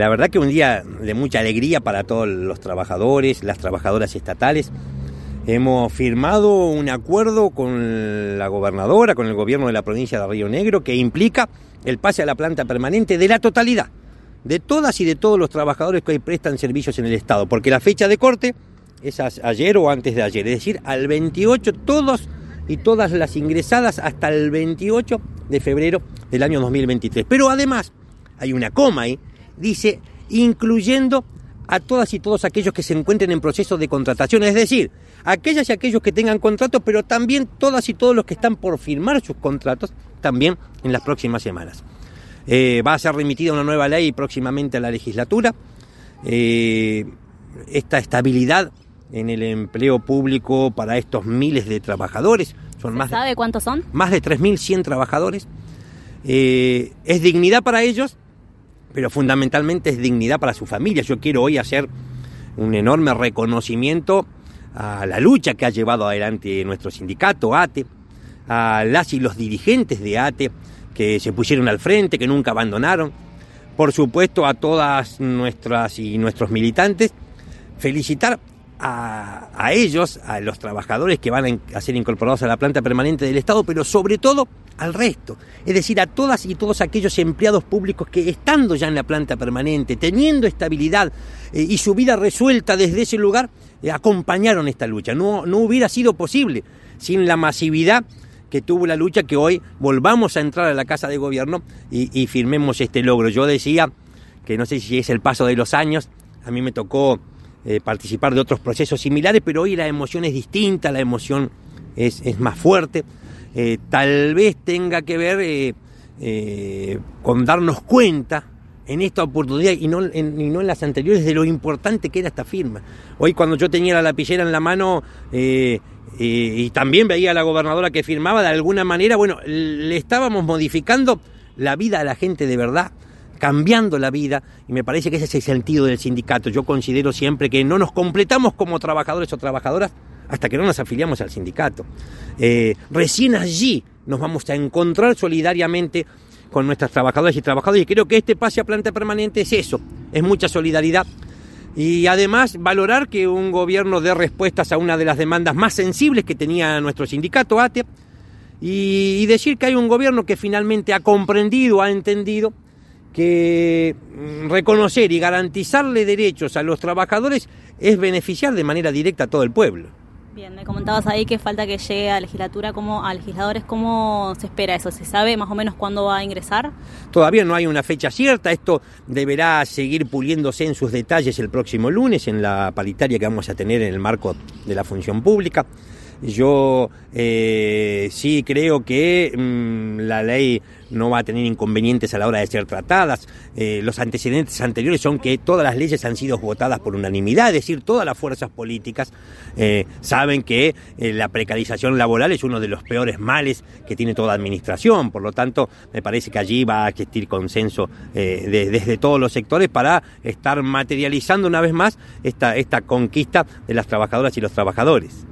La verdad que un día de mucha alegría para todos los trabajadores, las trabajadoras estatales. Hemos firmado un acuerdo con la gobernadora, con el gobierno de la provincia de Río Negro, que implica el pase a la planta permanente de la totalidad, de todas y de todos los trabajadores que hoy prestan servicios en el Estado, porque la fecha de corte es ayer o antes de ayer, es decir, al 28 todos y todas las ingresadas hasta el 28 de febrero del año 2023. Pero además hay una coma ahí dice incluyendo a todas y todos aquellos que se encuentren en proceso de contratación, es decir, aquellas y aquellos que tengan contratos, pero también todas y todos los que están por firmar sus contratos también en las próximas semanas. Eh, va a ser remitida una nueva ley próximamente a la legislatura. Eh, esta estabilidad en el empleo público para estos miles de trabajadores. Son más ¿Sabe cuántos son? Más de 3.100 trabajadores. Eh, es dignidad para ellos pero fundamentalmente es dignidad para su familia. Yo quiero hoy hacer un enorme reconocimiento a la lucha que ha llevado adelante nuestro sindicato, ATE, a las y los dirigentes de ATE que se pusieron al frente, que nunca abandonaron, por supuesto a todas nuestras y nuestros militantes, felicitar a, ellos, a los trabajadores que van a ser incorporados a la planta permanente del Estado, pero sobre todo al resto, es decir, a todas y todos aquellos empleados públicos que estando ya en la planta permanente, teniendo estabilidad eh, y su vida resuelta desde ese lugar, eh, acompañaron esta lucha. No, no hubiera sido posible sin la masividad que tuvo la lucha que hoy volvamos a entrar a la Casa de Gobierno y, firmemos este logro. Yo decía que no sé si es el paso de los años, a mí me tocó eh, participar de otros procesos similares, pero hoy la emoción es distinta, la emoción es, es más fuerte. Eh, tal vez tenga que ver eh, con darnos cuenta en esta oportunidad y no, en, no en las anteriores de lo importante que era esta firma. Hoy cuando yo tenía la lapicera en la mano y también veía a la gobernadora que firmaba, de alguna manera, bueno, le estábamos modificando la vida a la gente de verdad cambiando la vida y me parece que ese es el sentido del sindicato. Yo considero siempre que no nos completamos como trabajadores o trabajadoras hasta que no nos afiliamos al sindicato. Eh, recién allí nos vamos a encontrar solidariamente con nuestras trabajadoras y trabajadores y creo que este pase a planta permanente es eso, es mucha solidaridad y además valorar que un gobierno dé respuestas a una de las demandas más sensibles que tenía nuestro sindicato ATE y, y decir que hay un gobierno que finalmente ha comprendido, ha entendido que mm, reconocer y garantizarle derechos a los trabajadores es beneficiar de manera directa a todo el pueblo. Bien, me comentabas ahí que falta que llegue a la legislatura, como a legisladores, ¿cómo se espera eso? ¿Se sabe más o menos cuándo va a ingresar? Todavía no hay una fecha cierta, esto deberá seguir puliéndose en sus detalles el próximo lunes en la paritaria que vamos a tener en el marco de la función pública. Yo eh, sí creo que mm, la ley no va a tener inconvenientes a la hora de ser tratadas. Eh, los antecedentes anteriores son que todas las leyes han sido votadas por unanimidad, es decir, todas las fuerzas políticas eh, saben que la precarización laboral es uno de los peores males que tiene toda administración. Por lo tanto, me parece que allí va a existir consenso desde todos los sectores para estar materializando una vez más esta, esta conquista de las trabajadoras y los trabajadores.